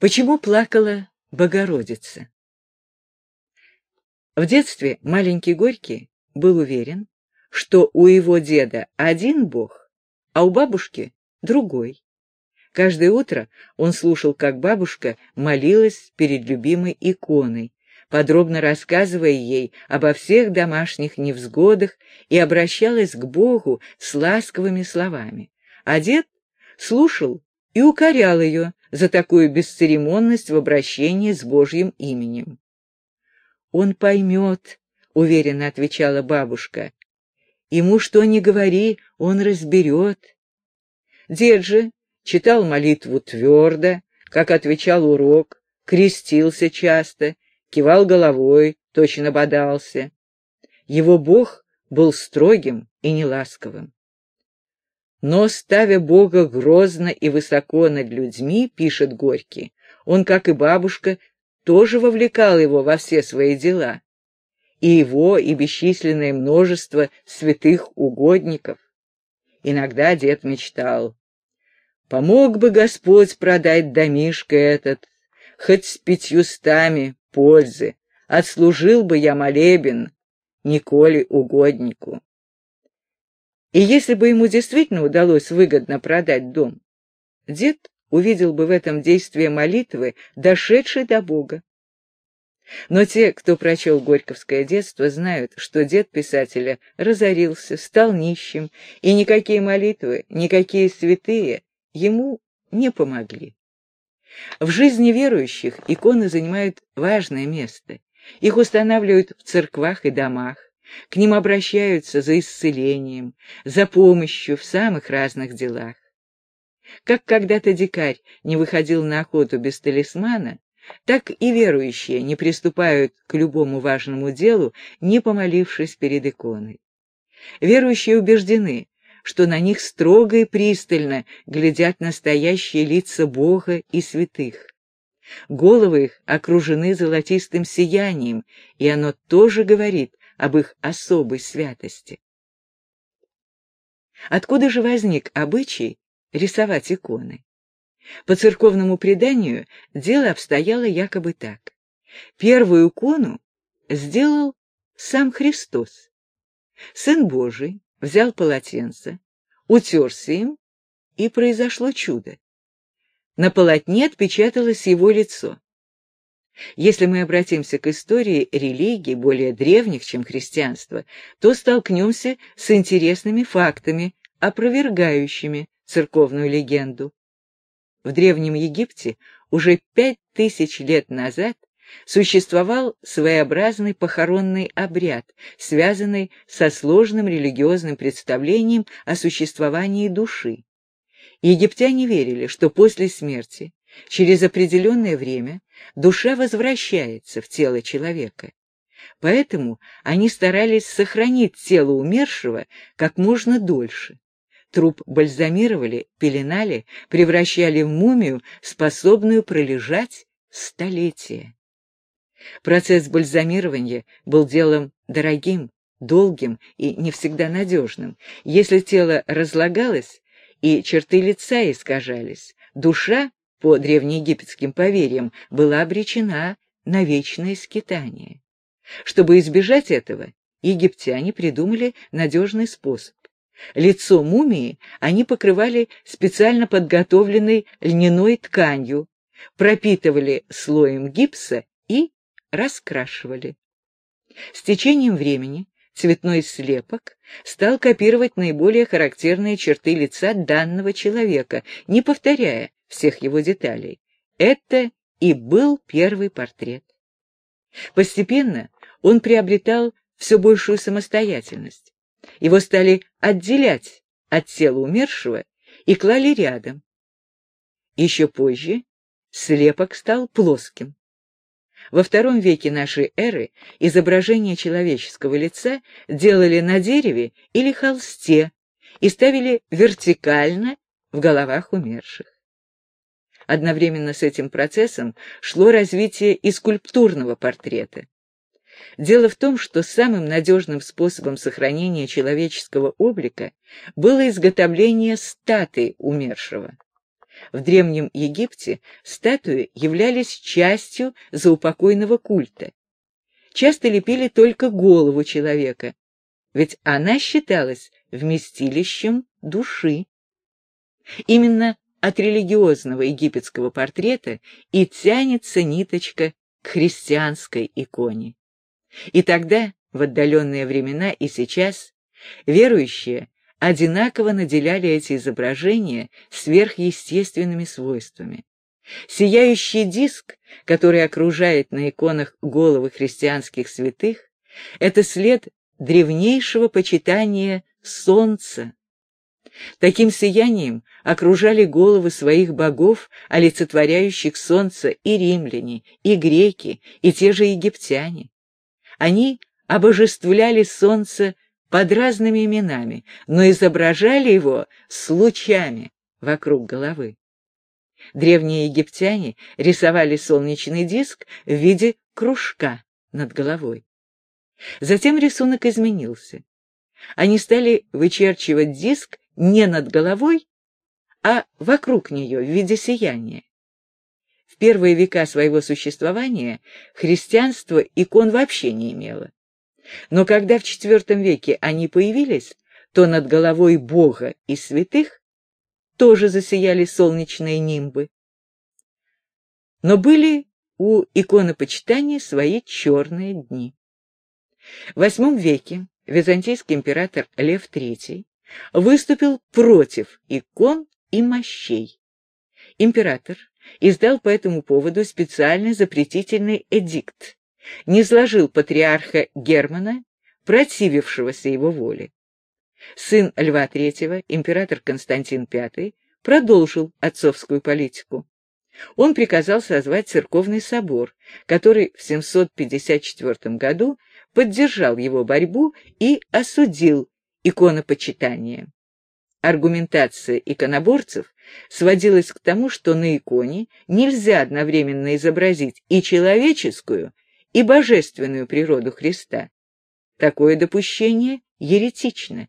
Почему плакала Богородица? В детстве маленький Горький был уверен, что у его деда один бог, а у бабушки другой. Каждое утро он слушал, как бабушка молилась перед любимой иконой, подробно рассказывая ей обо всех домашних невзгодах и обращалась к Богу с ласковыми словами. А дед слушал и укорял ее за такую бесцеремонность в обращении с Божьим именем. «Он поймет», — уверенно отвечала бабушка. «Ему что ни говори, он разберет». Дед же читал молитву твердо, как отвечал урок, крестился часто, кивал головой, точно бодался. Его Бог был строгим и неласковым. Но, ставя Бога грозно и высоко над людьми, пишет Горький, он, как и бабушка, тоже вовлекал его во все свои дела. И его, и бесчисленное множество святых угодников. Иногда дед мечтал. Помог бы Господь продать домишко этот, хоть с пятьюстами пользы, отслужил бы я молебен Николе угоднику. И если бы ему действительно удалось выгодно продать дом, дед увидел бы в этом действие молитвы, дошедшей до Бога. Но те, кто прочел Горьковское детство, знают, что дед писателя разорился, стал нищим, и никакие молитвы, никакие святые ему не помогли. В жизни верующих иконы занимают важное место. Их устанавливают в церквах и домах, к ним обращаются за исцелением, за помощью в самых разных делах. Как когда-то дикарь не выходил на охоту без талисмана, так и верующие не приступают к любому важному делу, не помолившись перед иконой. Верующие убеждены, что на них строго и пристально глядят настоящие лица Бога и святых. Головы их окружены золотистым сиянием, и оно тоже говорит об их особой святости. Откуда же возник обычай рисовать иконы? По церковному преданию дело обстояло якобы так. Первую икону сделал сам Христос. Сын Божий взял полотенце, утерся им, и произошло чудо. На полотне отпечаталось его лицо. Если мы обратимся к истории религий, более древних, чем христианство, то столкнемся с интересными фактами, опровергающими церковную легенду. В Древнем Египте уже пять тысяч лет назад существовал своеобразный похоронный обряд, связанный со сложным религиозным представлением о существовании души. Египтяне верили, что после смерти Через определенное время душа возвращается в тело человека. Поэтому они старались сохранить тело умершего как можно дольше. Труп бальзамировали, пеленали, превращали в мумию, способную пролежать столетия. Процесс бальзамирования был делом дорогим, долгим и не всегда надежным. Если тело разлагалось и черты лица искажались, душа по древнеегипетским поверьям, была обречена на вечное скитание. Чтобы избежать этого, египтяне придумали надежный способ. Лицо мумии они покрывали специально подготовленной льняной тканью, пропитывали слоем гипса и раскрашивали. С течением времени цветной слепок стал копировать наиболее характерные черты лица данного человека, не повторяя всех его деталей. Это и был первый портрет. Постепенно он приобретал все большую самостоятельность. Его стали отделять от тела умершего и клали рядом. Еще позже слепок стал плоским. Во втором веке нашей эры изображение человеческого лица делали на дереве или холсте и ставили вертикально в головах умерших. Одновременно с этим процессом шло развитие и скульптурного портрета. Дело в том, что самым надежным способом сохранения человеческого облика было изготовление статуи умершего. В Древнем Египте статуи являлись частью заупокойного культа. Часто лепили только голову человека, ведь она считалась вместилищем души. Именно от религиозного египетского портрета и тянется ниточка к христианской иконе. И тогда, в отдаленные времена и сейчас, верующие одинаково наделяли эти изображения сверхъестественными свойствами. Сияющий диск, который окружает на иконах головы христианских святых, это след древнейшего почитания солнца. Таким сиянием окружали головы своих богов, олицетворяющих солнце и римляне, и греки, и те же египтяне. Они обожествляли солнце под разными именами, но изображали его с лучами вокруг головы. Древние египтяне рисовали солнечный диск в виде кружка над головой. Затем рисунок изменился. Они стали вычерчивать диск не над головой, а вокруг нее в виде сияния. В первые века своего существования христианство икон вообще не имело. Но когда в IV веке они появились, то над головой Бога и святых тоже засияли солнечные нимбы. Но были у иконопочитания свои черные дни. В VIII веке византийский император Лев III выступил против икон и мощей. Император издал по этому поводу специальный запретительный эдикт, не сложил патриарха Германа, противившегося его воле. Сын Льва III, император Константин V, продолжил отцовскую политику. Он приказал созвать церковный собор, который в 754 году поддержал его борьбу и осудил иконопочитание. Аргументация иконоборцев сводилась к тому, что на иконе нельзя одновременно изобразить и человеческую, и божественную природу Христа. Такое допущение еретично.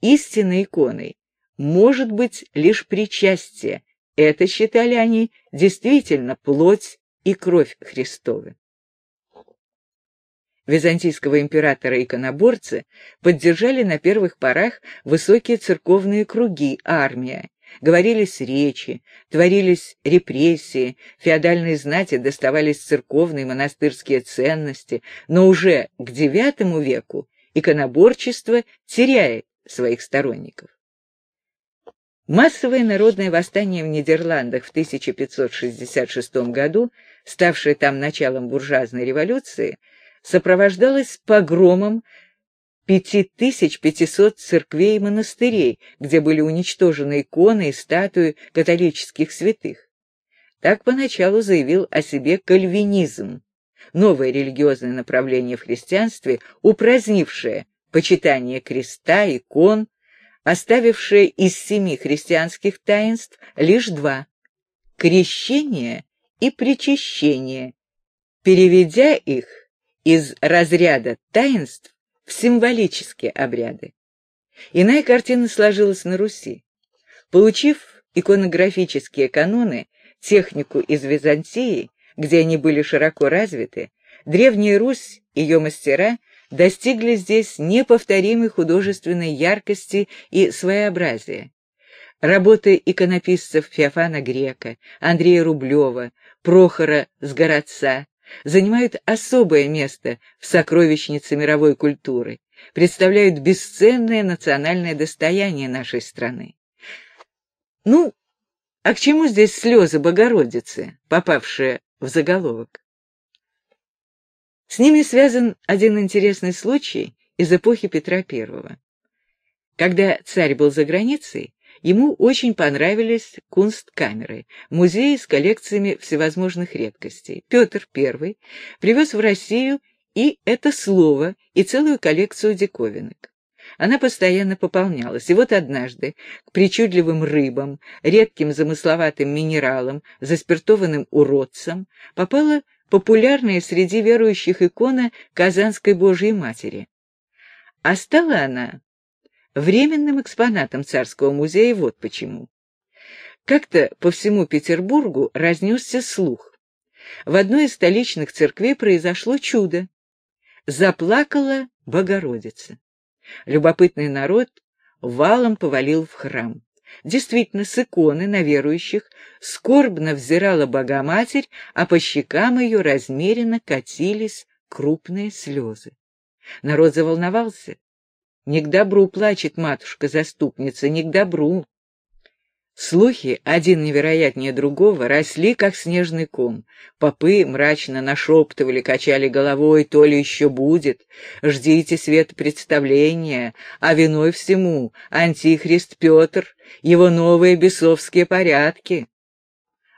Истинной иконой может быть лишь причастие. Это считали они действительно плоть и кровь Христовы. Византийского императора-иконоборцы поддержали на первых порах высокие церковные круги, армия, Говорились речи, творились репрессии, феодальной знати доставались церковные монастырские ценности, но уже к IX веку иконоборчество теряет своих сторонников. Массовое народное восстание в Нидерландах в 1566 году, ставшее там началом буржуазной революции, сопровождалось погромом 5500 церквей и монастырей, где были уничтожены иконы и статуи католических святых. Так поначалу заявил о себе кальвинизм, новое религиозное направление в христианстве, упразднившее почитание креста, икон, оставившее из семи христианских таинств лишь два — крещение и причащение, переведя их из разряда таинств в символические обряды. Иная картина сложилась на Руси. Получив иконографические каноны, технику из Византии, где они были широко развиты, Древняя Русь, ее мастера, достигли здесь неповторимой художественной яркости и своеобразия. Работы иконописцев Феофана Грека, Андрея Рублева, Прохора Сгородца, занимают особое место в сокровищнице мировой культуры, представляют бесценное национальное достояние нашей страны. Ну, а к чему здесь слезы Богородицы, попавшие в заголовок? С ними связан один интересный случай из эпохи Петра I. Когда царь был за границей, Ему очень понравились кунсткамеры, музеи с коллекциями всевозможных редкостей. Петр I привез в Россию и это слово, и целую коллекцию диковинок. Она постоянно пополнялась, и вот однажды к причудливым рыбам, редким замысловатым минералам, заспиртованным уродцам попала популярная среди верующих икона Казанской Божьей Матери. А стала она временным экспонатом царского музея вот почему. Как-то по всему Петербургу разнесся слух. В одной из столичных церквей произошло чудо. Заплакала Богородица. Любопытный народ валом повалил в храм. Действительно, с иконы на верующих скорбно взирала Богоматерь, а по щекам ее размеренно катились крупные слезы. Народ заволновался. Не к добру плачет матушка-заступница, не к добру. Слухи, один невероятнее другого, росли, как снежный ком. Попы мрачно нашептывали, качали головой, то ли еще будет. Ждите свет представления, а виной всему антихрист Петр, его новые бесовские порядки.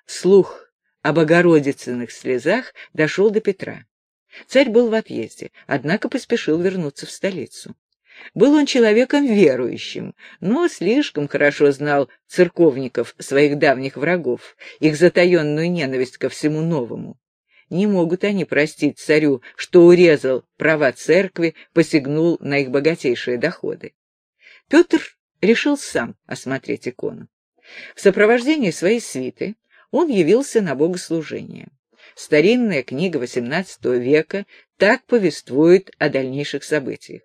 Слух об Богородицыных слезах дошел до Петра. Царь был в отъезде, однако поспешил вернуться в столицу. Был он человеком верующим, но слишком хорошо знал церковников, своих давних врагов, их затаенную ненависть ко всему новому. Не могут они простить царю, что урезал права церкви, посягнул на их богатейшие доходы. Петр решил сам осмотреть икону. В сопровождении своей свиты он явился на богослужение. Старинная книга XVIII века так повествует о дальнейших событиях.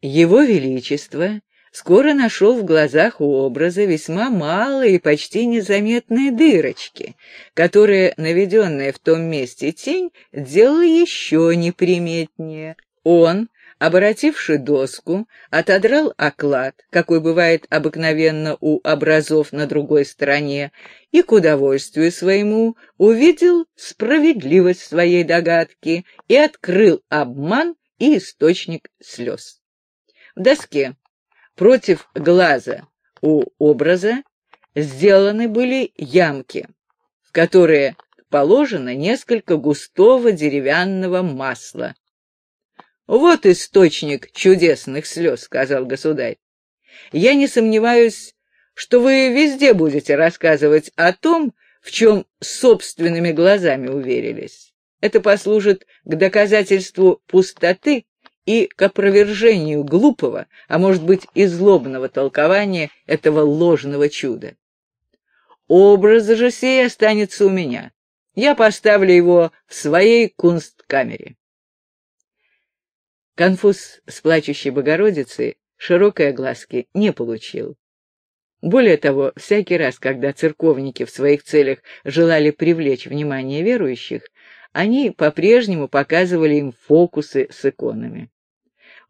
Его Величество скоро нашел в глазах у образа весьма малые и почти незаметные дырочки, которые, наведенная в том месте тень, делала еще неприметнее. Он, оборотивший доску, отодрал оклад, какой бывает обыкновенно у образов на другой стороне, и к удовольствию своему увидел справедливость своей догадки и открыл обман и источник слез. В доске против глаза у образа сделаны были ямки, в которые положено несколько густого деревянного масла. «Вот источник чудесных слез», — сказал государь. «Я не сомневаюсь, что вы везде будете рассказывать о том, в чем собственными глазами уверились. Это послужит к доказательству пустоты и к опровержению глупого, а может быть и злобного толкования этого ложного чуда. Образ же сей останется у меня. Я поставлю его в своей кунсткамере. Конфуз с плачущей Богородицей широкой огласки не получил. Более того, всякий раз, когда церковники в своих целях желали привлечь внимание верующих, они по-прежнему показывали им фокусы с иконами.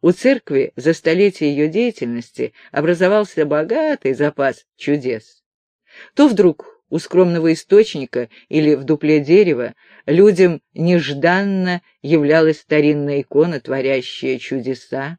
У церкви за столетие ее деятельности образовался богатый запас чудес. То вдруг у скромного источника или в дупле дерева людям нежданно являлась старинная икона, творящая чудеса,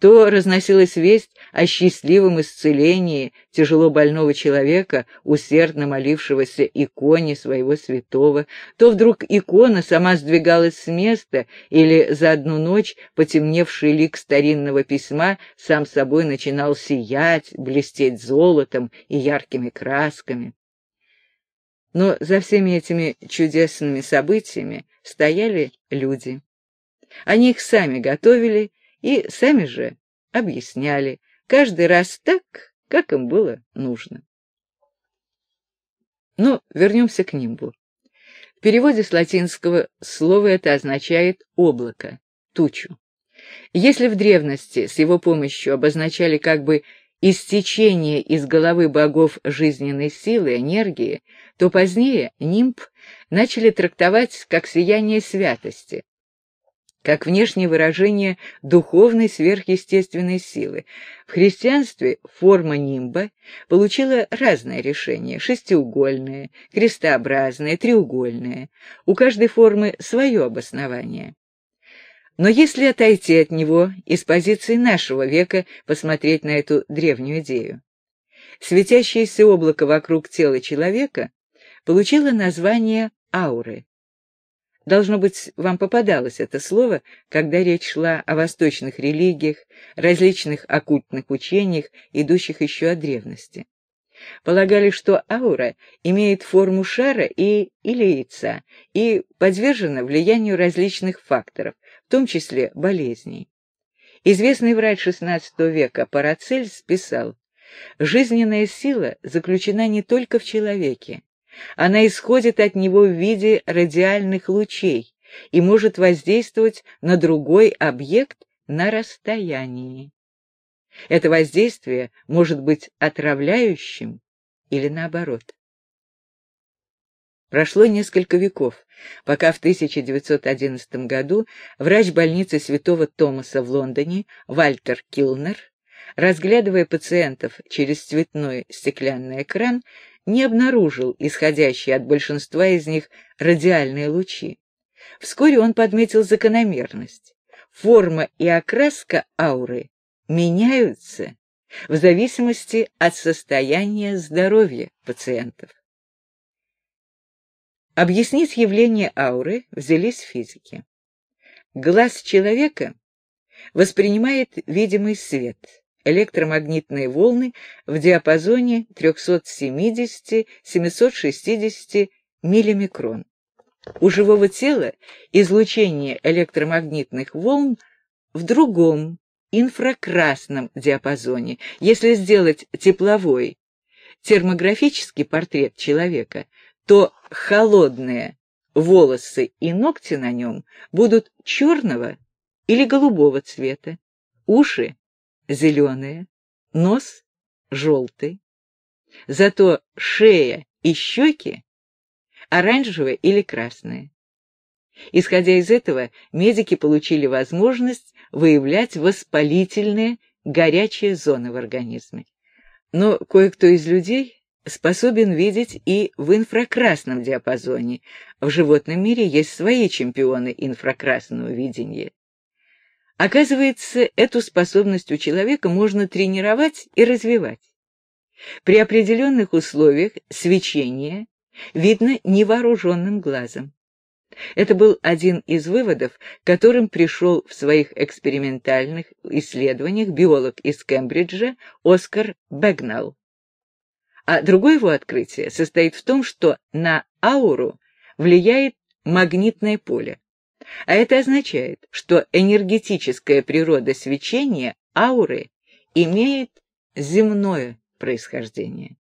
то разносилась весть о счастливом исцелении тяжело больного человека, усердно молившегося иконе своего святого, то вдруг икона сама сдвигалась с места, или за одну ночь потемневший лик старинного письма сам собой начинал сиять, блестеть золотом и яркими красками. Но за всеми этими чудесными событиями стояли люди. Они их сами готовили и сами же объясняли, каждый раз так, как им было нужно. Но вернемся к нимбу. В переводе с латинского слово это означает «облако», «тучу». Если в древности с его помощью обозначали как бы истечение из головы богов жизненной силы, энергии, то позднее нимб начали трактовать как сияние святости, как внешнее выражение духовной сверхъестественной силы. В христианстве форма нимба получила разное решение – шестиугольное, крестообразное, треугольное. У каждой формы свое обоснование. Но если отойти от него и с позиции нашего века посмотреть на эту древнюю идею, светящееся облако вокруг тела человека получило название ауры. Должно быть, вам попадалось это слово, когда речь шла о восточных религиях, различных оккультных учениях, идущих еще от древности. Полагали, что аура имеет форму шара и или яйца и подвержена влиянию различных факторов, в том числе болезней. Известный врач XVI века Парацельс писал, Жизненная сила заключена не только в человеке. Она исходит от него в виде радиальных лучей и может воздействовать на другой объект на расстоянии. Это воздействие может быть отравляющим или наоборот. Прошло несколько веков, пока в 1911 году врач больницы Святого Томаса в Лондоне Вальтер Килнер, разглядывая пациентов через цветной стеклянный экран, не обнаружил исходящие от большинства из них радиальные лучи. Вскоре он подметил закономерность. Форма и окраска ауры меняются в зависимости от состояния здоровья пациентов. Объяснить явление ауры взялись физики. Глаз человека воспринимает видимый свет, электромагнитные волны в диапазоне 370-760 миллимикрон. У живого тела излучение электромагнитных волн в другом, инфракрасном диапазоне. Если сделать тепловой термографический портрет человека, то холодные волосы и ногти на нем будут черного или голубого цвета, уши зеленые, нос желтый. Зато шея и щеки оранжевые или красные. Исходя из этого, медики получили возможность выявлять воспалительные горячие зоны в организме. Но кое-кто из людей способен видеть и в инфракрасном диапазоне. В животном мире есть свои чемпионы инфракрасного видения. Оказывается, эту способность у человека можно тренировать и развивать. При определенных условиях свечение видно невооруженным глазом. Это был один из выводов, которым пришел в своих экспериментальных исследованиях биолог из Кембриджа Оскар Бэгнал. А другое его открытие состоит в том, что на ауру влияет магнитное поле. А это означает, что энергетическая природа свечения ауры имеет земное происхождение.